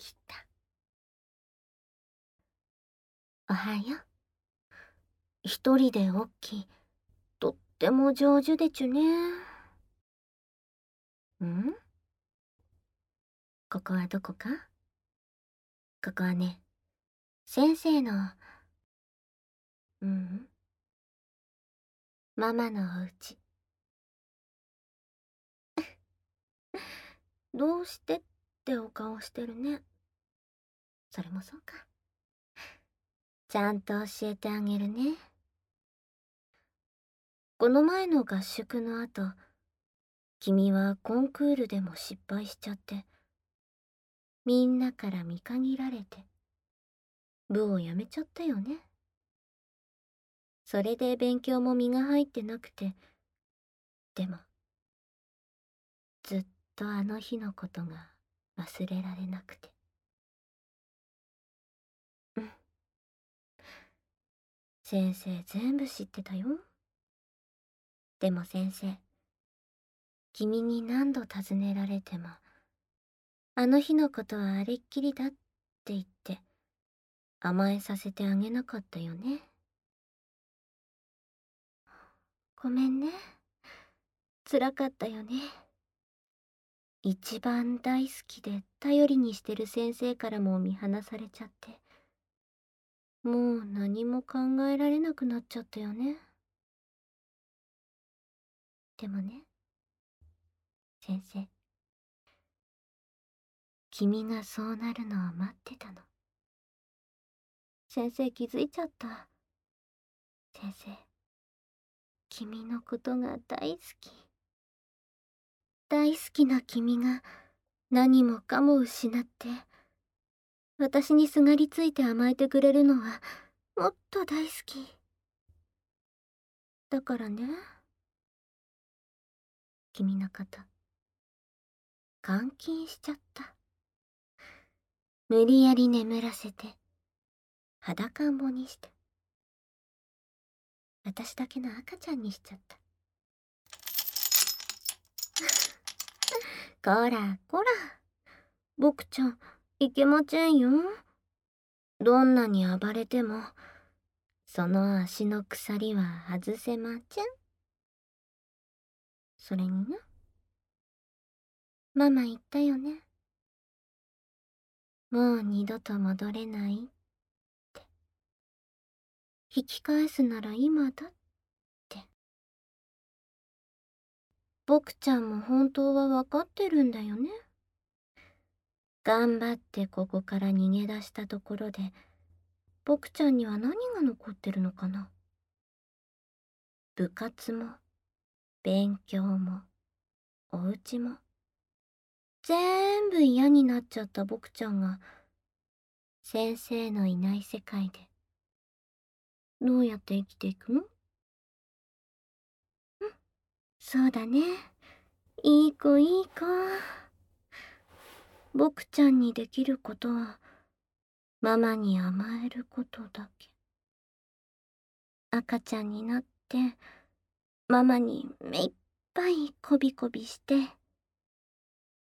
きた。おはよう。一人で起きい、とっても上手でちゅね。ん？ここはどこか？ここはね、先生の、うん、ママのお家。どうしてってお顔してるね。それもそうか。ちゃんと教えてあげるね。この前の合宿の後、君はコンクールでも失敗しちゃって、みんなから見限られて、部をやめちゃったよね。それで勉強も身が入ってなくて、でも、ずっとあの日のことが忘れられなくて。先生全部知ってたよ。でも先生、君に何度尋ねられても、あの日のことはあれっきりだって言って、甘えさせてあげなかったよね。ごめんね。辛かったよね。一番大好きで頼りにしてる先生からも見放されちゃって。もう何も考えられなくなっちゃったよね。でもね、先生。君がそうなるのを待ってたの。先生気づいちゃった。先生、君のことが大好き。大好きな君が何もかも失って、私にすがりついて甘えてくれるのはもっと大好き。だからね、君のこと、監禁しちゃった。無理やり眠らせて、裸んぼにして。私だけの赤ちゃんにしちゃった。こらこら、僕ちゃん、いけませんよ。どんなに暴れても、その足の鎖は外せません。それにな。ママ言ったよね。もう二度と戻れないって。引き返すなら今だって。僕ちゃんも本当はわかってるんだよね。頑張ってここから逃げ出したところで、僕ちゃんには何が残ってるのかな？部活も、勉強も、お家も、全部嫌になっちゃった僕ちゃんが、先生のいない世界で、どうやって生きていくの？うん、そうだね。いい子いい子。僕ちゃんにできることは、ママに甘えることだけ。赤ちゃんになって、ママにめいっぱいこびこびして、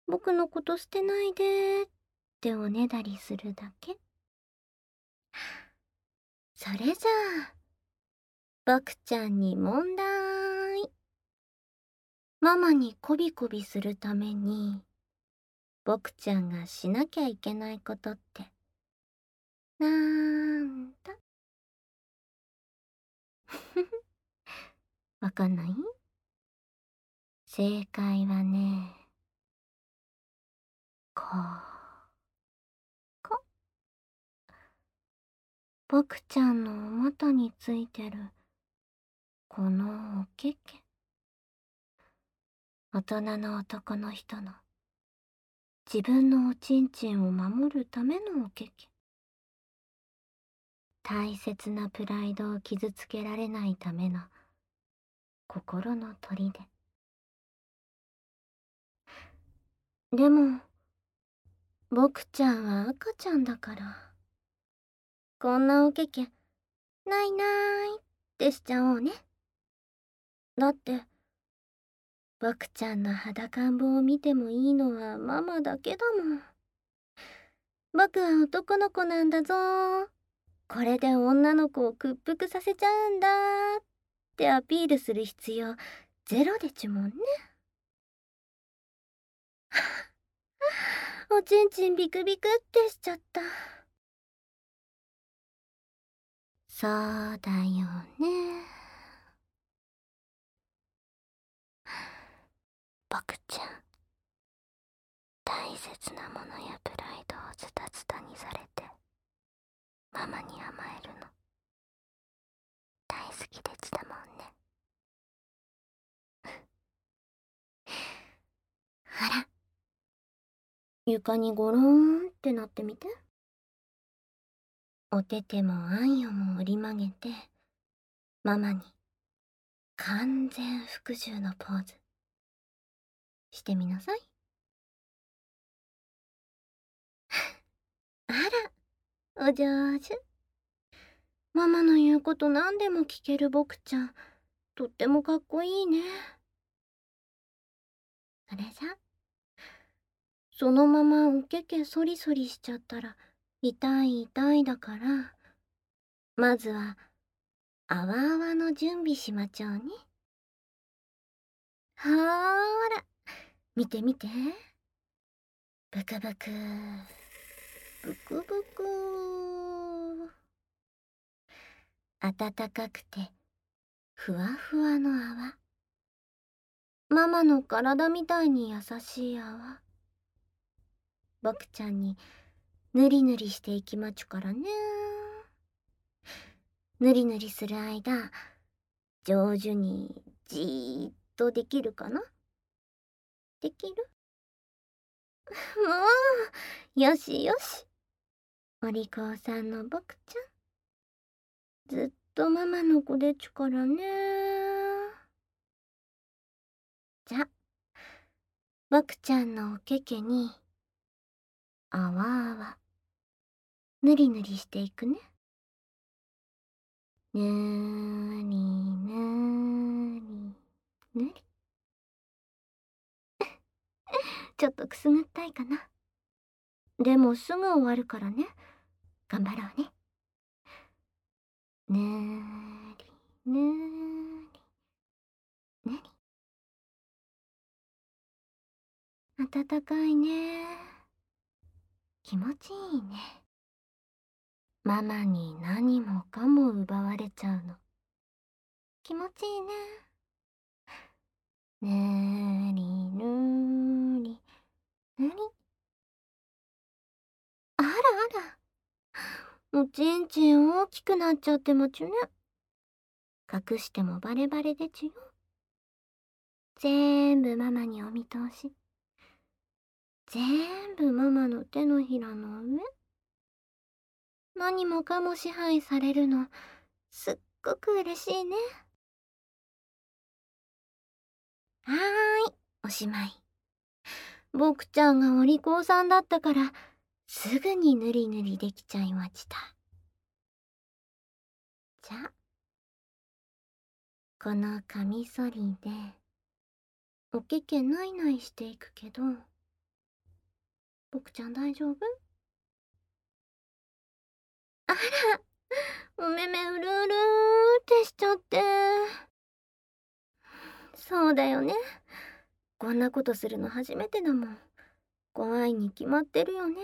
僕のこと捨てないでっておねだりするだけ。それじゃあ、僕ちゃんに問題。ママにこびこびするために、僕ちゃんがしなきゃいけないことって、なんだ？わかんない？正解はね、こう、こ。僕ちゃんのお股についてる、このおけけ。大人の男の人の自分のおちんちんを守るためのおけけ。大切なプライドを傷つけられないための心の砦。でも、僕ちゃんは赤ちゃんだから、こんなおけけ、ないないってしちゃおうね。だって、僕ちゃんの裸んぼを見てもいいのはママだけだもん。僕は男の子なんだぞこれで女の子を屈服させちゃうんだってアピールする必要ゼロでちゅもんね。おちんちんビクビクってしちゃった。そうだよね。僕ちゃん。大切なものやプライドをズタズタにされて、ママに甘えるの。大好きでちだもんね。あら。床にゴローンってなってみて。おててもあんよも折り曲げて、ママに完全服従のポーズしてみなさい。あら、お上手。ママの言うこと何でも聞ける僕ちゃん、とってもかっこいいね。それじゃ、そのままおけけそりそりしちゃったら、痛い痛いだから、まずは、あわあわの準備しまちょうね。ほーら、見て見て。ブクブク。ブクブク。暖かくてふわふわの泡。ママの体みたいに優しい泡。僕ちゃんにぬりぬりしていきまちゅからね。ぬりぬりする間上手にじーっとできるかな。できる？もうよしよしお利口さんの僕ちゃん。ずっとママの子でちゅからね。じゃ、僕ちゃんのおけけに、あわあわ、ぬりぬりしていくね。ぬーりぬーりぬり。ちょっとくすぐったいかな。でもすぐ終わるからね。頑張ろうね。ぬーり、ぬーり、ぬり。暖かいね。気持ちいいね。ママに何もかも奪われちゃうの。気持ちいいね。ぬーり、ぬーり、ぬり。あらあら。おちんちん大きくなっちゃってもちゅね。隠してもバレバレでちゅよ。全部ママにお見通し。全部ママの手のひらの上？何もかも支配されるの、すっごく嬉しいね。はーい、おしまい。僕ちゃんがお利口さんだったから、すぐにぬりぬりできちゃいました。じゃこのカミソリでおけけないないしていくけど僕ちゃん大丈夫？あらお目目うるうるってしちゃって。そうだよね。こんなことするの初めてだもん。怖いに決まってるよね。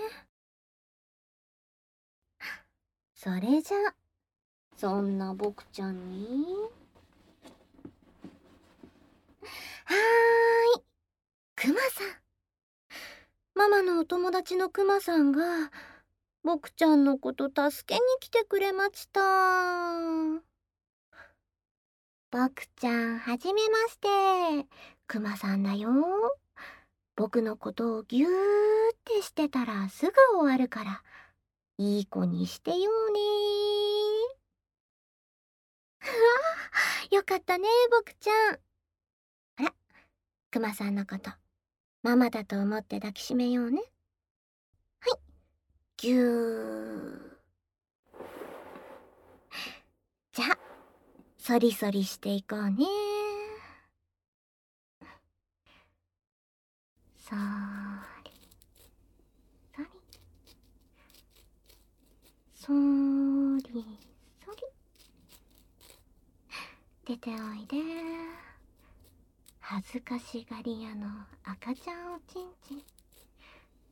それじゃそんな僕ちゃんに。はーい。くまさん。ママのお友達のくまさんが僕ちゃんのこと助けに来てくれました。僕ちゃんはじめまして。くまさんだよ僕のことをぎゅーってしてたらすぐ終わるからいい子にしてようねー。よかったね、僕ちゃん。あら、くまさんのこと、ママだと思って抱きしめようね。はい、ぎゅー。じゃあ、そりそりしていこうねそりそりそーりそり出ておいで恥ずかしがり屋の赤ちゃんおちんちん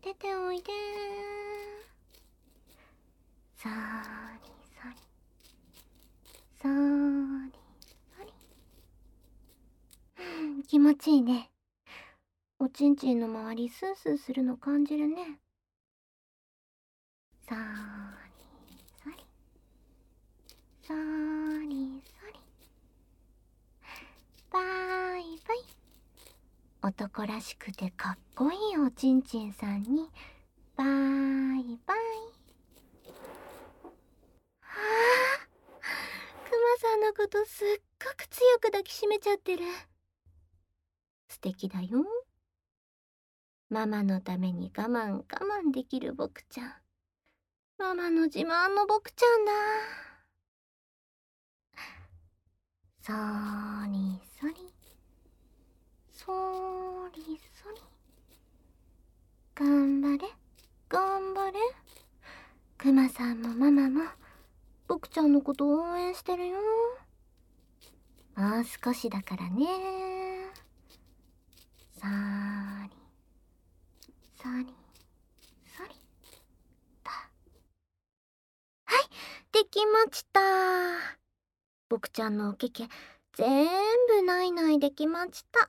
出ておいでそーりそりそーりそり気持ちいいねおちんちんの周りスースーするの感じるね。そーりそり。そーりそり。バイバイ。男らしくてかっこいいおちんちんさんに。バイバイ。はあクマさんのことすっごく強く抱きしめちゃってる。素敵だよ。ママのために我慢我慢できる僕ちゃん。ママの自慢の僕ちゃんだ。そーりそりそー。りそり頑張れ。頑張れ。クマさんもママも。僕ちゃんのこと応援してるよ。もう少しだからね。そーりそりそりとはいできました。僕ちゃんのおけけ全部ないないできました。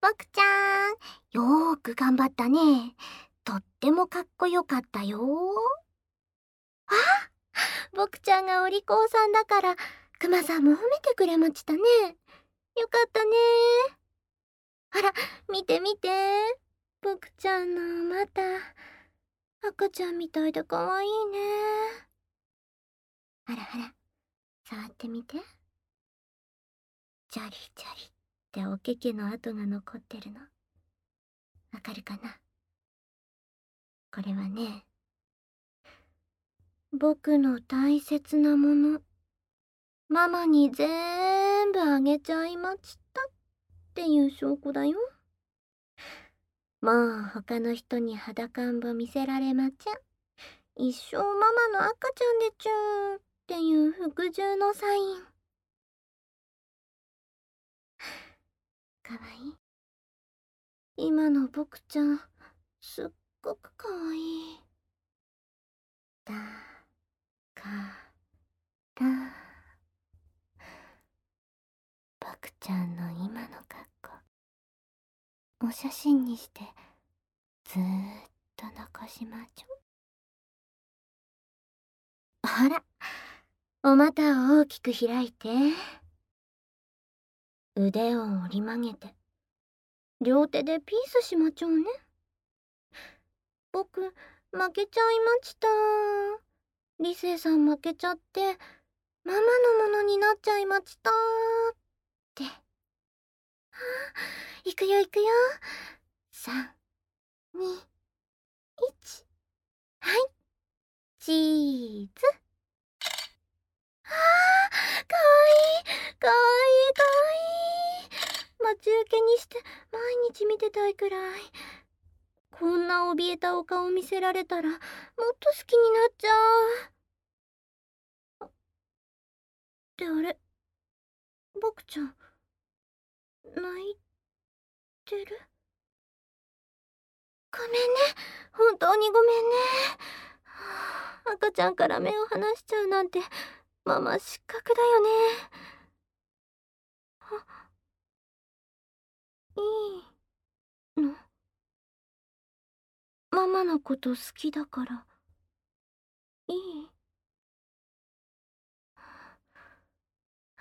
僕ちゃんよーく頑張ったね。とってもかっこよかったよ。あ僕ちゃんがお利口さんだからクマさんも褒めてくれましたね。よかったね。あら見て見て。僕ちゃんのまた。赤ちゃんみたいでかわいね。あらあら。触ってみて。ジャリジャリっておけけの跡が残ってるの。わかるかな？これはね僕の大切なもの。ママに全部あげちゃいましっていう証拠だよ。もう他の人に裸んぼ見せられまちゃ。一生ママの赤ちゃんでちゅーっていう服従のサイン。かわいい。今の僕ちゃんすっごくかわいい。だかだ僕ちゃんの今の格好。お写真にしてずーっと残しまちょほらお股を大きく開いて。腕を折り曲げて。両手でピースしまちょうね。僕負けちゃいました。理性さん負けちゃってママのものになっちゃいました。って。はあいくよいくよ。321はい。チーズ。あーかわいい。かわいいかわいい。待ち受けにして毎日見てたいくらい。こんな怯えたお顔見せられたらもっと好きになっちゃう。ってあれ？僕ちゃん泣いてる？ごめんね。本当にごめんね。赤ちゃんから目を離しちゃうなんてママ失格だよね。いいの？ママのこと好きだから。いい？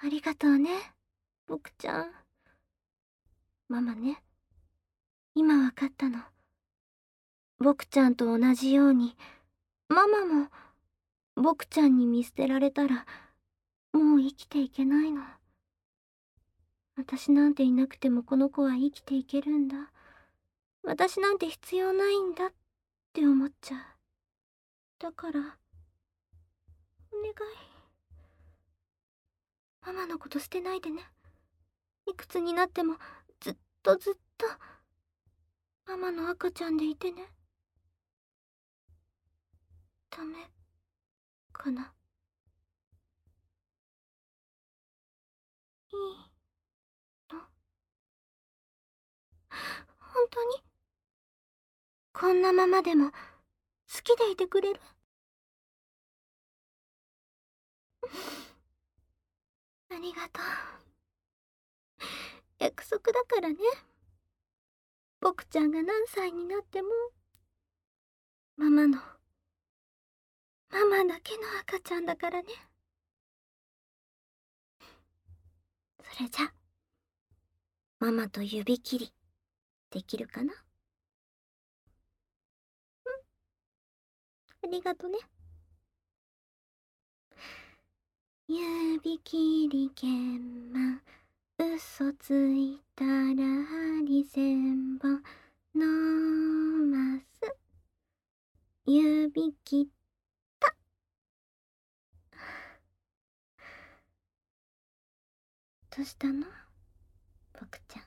ありがとうね僕ちゃん。ママね今わかったの。僕ちゃんと同じようにママも僕ちゃんに見捨てられたらもう生きていけないの。私なんていなくてもこの子は生きていけるんだ。私なんて必要ないんだって思っちゃう。だからお願い。ママのこと捨てないでね。いくつになってもずっとずっとママの赤ちゃんでいてね。ダメかな。いいの。本当に？こんなままでも好きでいてくれる？ありがとう。約束だからね。僕ちゃんが何歳になっても、ママの、ママだけの赤ちゃんだからね。それじゃ、ママと指切り、できるかな？うん。ありがとね。指切り剣ま嘘ついたら針千本のます。指切った。どうしたの？僕ちゃ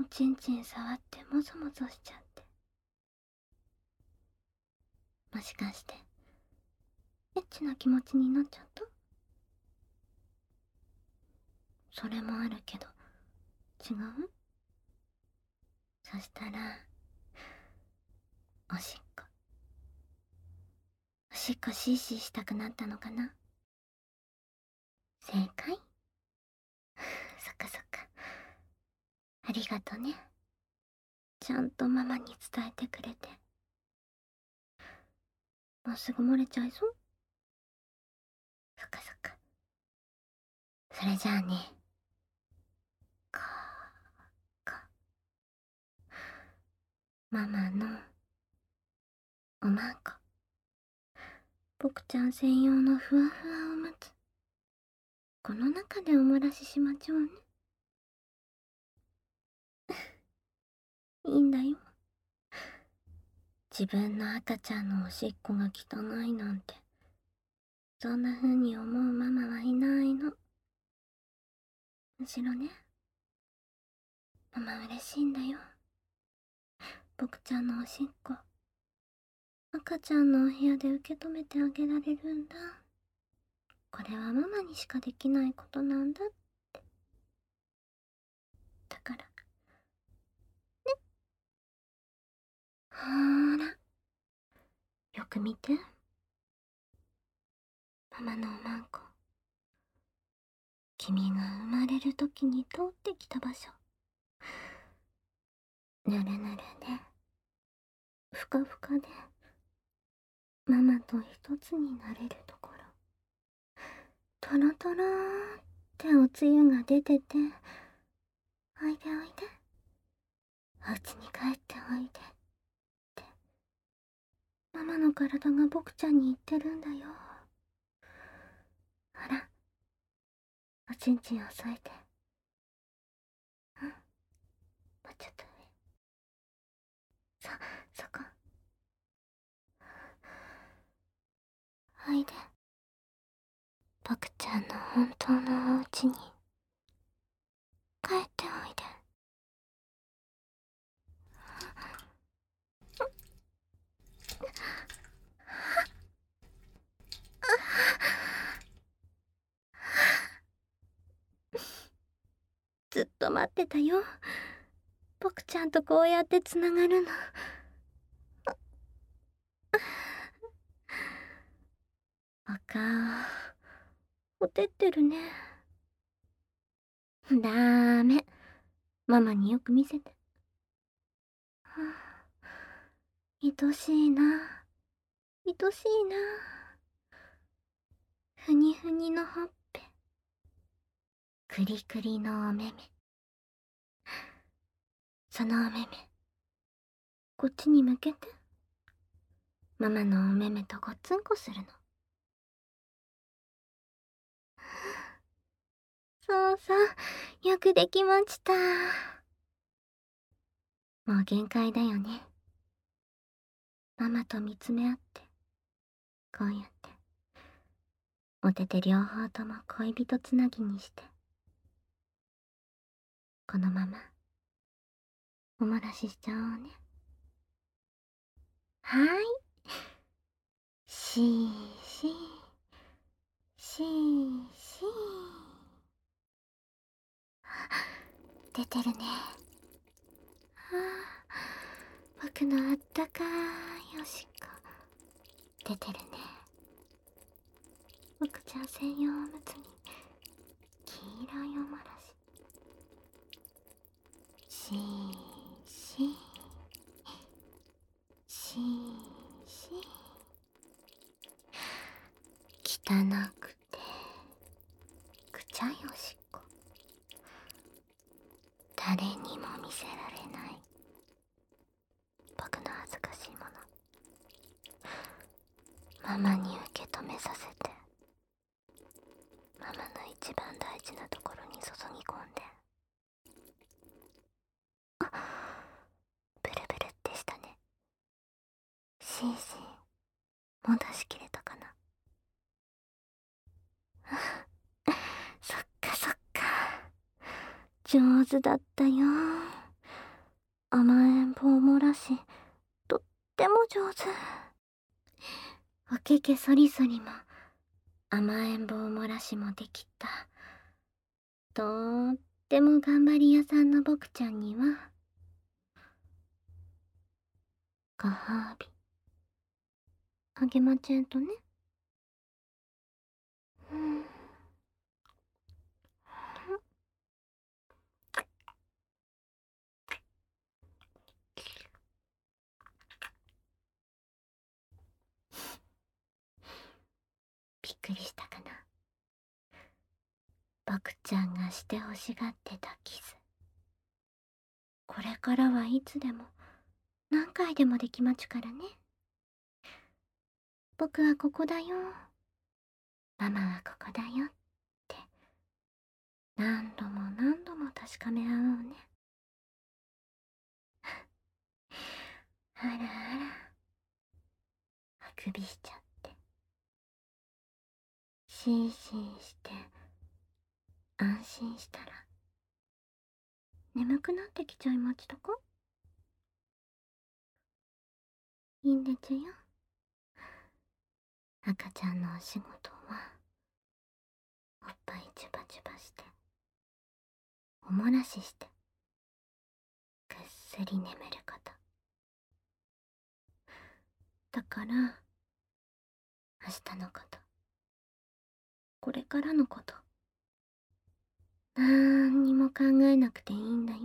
ん。おちんちん触ってもぞもぞしちゃって。もしかして。エッチな気持ちになっちゃった？それもあるけど違う？そしたらおしっこ。おしっこシーシーしたくなったのかな？正解？そっかそっか。ありがとね。ちゃんとママに伝えてくれて。もうすぐ漏れちゃいそう？そっかそっか。それじゃあね。かか。ママの、おまんこ。僕ちゃん専用のふわふわおむつ。この中でお漏らししまちょうね。いいんだよ。自分の赤ちゃんのおしっこが汚いなんてそんな風に思うママはいないの。むしろね、ママ嬉しいんだよ。僕ちゃんのおしっこ、赤ちゃんのお部屋で受け止めてあげられるんだ。これはママにしかできないことなんだって。だから、ね。ほーら、よく見て。ママのおまんこ君が生まれる時に通ってきた場所。ぬるぬるでふかふかでママと一つになれるところ。とろとろっておつゆが出てておいでおいで。お家に帰っておいでって。ママの体が僕ちゃんに言ってるんだよほらおちんちん押さえて。うんもうちょっと上そそこ。おいで。僕ちゃんの本当のお家に。帰っておいで。ずっと待ってたよ。僕ちゃんとこうやってつながるの。お顔、ほてってるね。ダメ。ママによく見せて。愛しいな。愛しいな。ふにふにのほっクリクリのお目目。そのお目目、こっちに向けて。ママのお目目とごっつんこするの。そうそう、よくできました。もう限界だよね。ママと見つめ合って、こうやって、お手手両方とも恋人つなぎにして。このまま。お漏らししちゃおうね。はい。しーしー。しーしー。出てるね。ああ僕のあったかいおしっこ。出てるね。僕ちゃん専用おむつに黄色いおもらししーしーしーしー汚くてくちゃいおしっこ。誰にも見せられない。僕の恥ずかしいもの。ママに受け止めさせて。ママの一番大事なところに注ぎ込んであブルブルってしたねシーシーもう出し切れたかなそっかそっか上手だったよ。甘えん坊漏らしとっても上手。おけけそりそりも甘えん坊漏らしもできた。とーっても頑張り屋さんの僕ちゃんには。ご褒美。あげまちゃんとね。くりしたかな。僕ちゃんがして欲しがってたキス。これからはいつでも何回でもできまちゅからね。僕はここだよ。ママはここだよ。って。何度も何度も確かめ合おうね。あらあら。あくびしちゃってシンシンして安心したら眠くなってきちゃいましたか？いいんでちゅよ。赤ちゃんのお仕事はおっぱいチュバチュバしておもらししてぐっすり眠ること。だから明日のことこれからのこと。なんにも考えなくていいんだよ。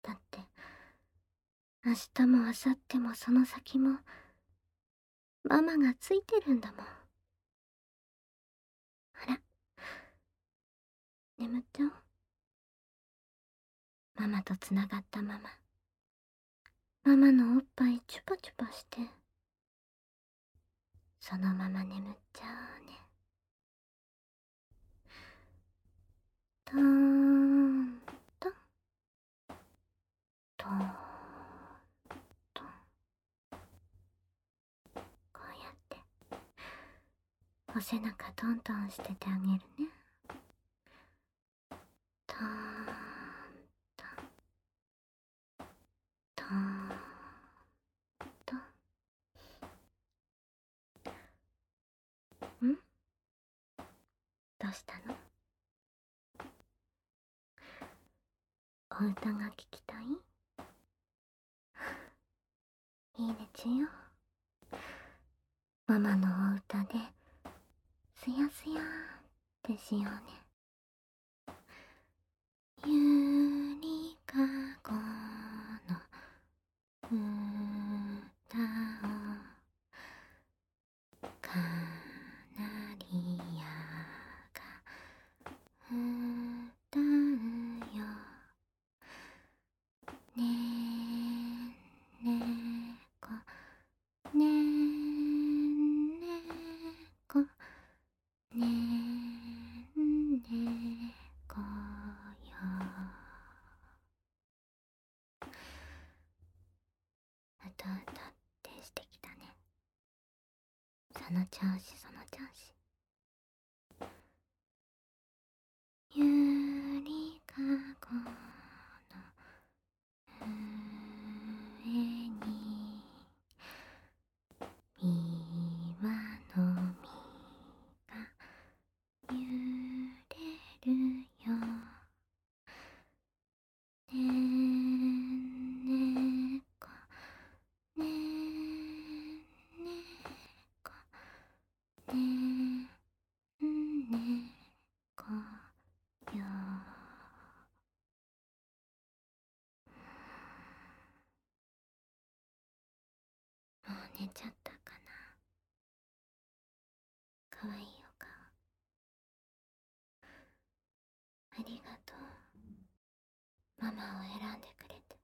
だって明日も明後日もその先もママがついてるんだもん。あら。眠っちゃおう。ママとつながったままママのおっぱいチュパチュパして。そのまま眠っちゃおうね。トーントントーントンこうやってお背中トントンしててあげるねトーントントーントンんどうしたのお歌が聞きたい？いいでちよ。ママのお歌ですやすやってしようねゆりかごの歌をカナリアが歌うよねえねこねえねこねえねこようとうとってしてきたねその調子その調子ゆりかごの上にみわの実が揺れるよ寝ちゃったかな。かわいいお顔。ありがとう。ママを選んでくれて。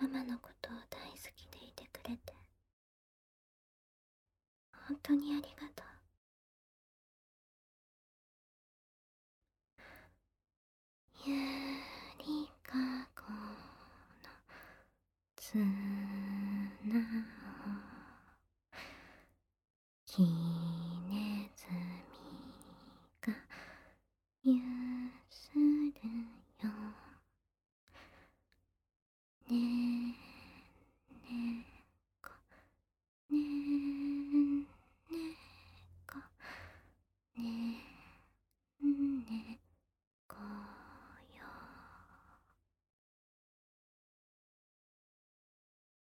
ママのことを大好きでいてくれて。本当にありがとう。ゆりかごのつなをき